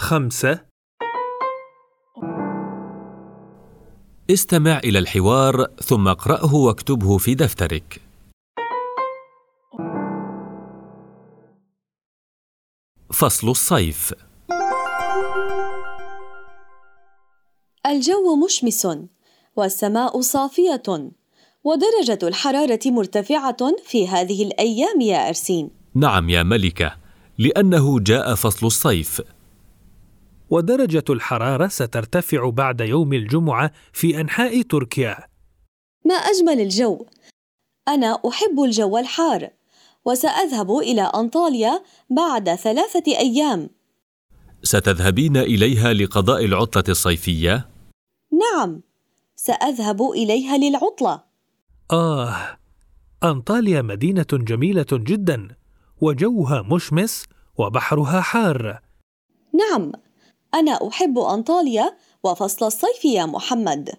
خمسة استمع إلى الحوار ثم اقرأه واكتبه في دفترك. فصل الصيف الجو مشمس والسماء صافية ودرجة الحرارة مرتفعة في هذه الأيام يا أرسين نعم يا ملكة، لأنه جاء فصل الصيف. ودرجة الحرارة سترتفع بعد يوم الجمعة في أنحاء تركيا. ما أجمل الجو. أنا أحب الجو الحار وسأذهب إلى أنطاليا بعد ثلاثة أيام. ستذهبين إليها لقضاء العطلة الصيفية؟ نعم سأذهب إليها للعطلة. آه أنطاليا مدينة جميلة جدا وجوها مشمس وبحرها حار. نعم أنا أحب أنطاليا وفصل الصيف يا محمد.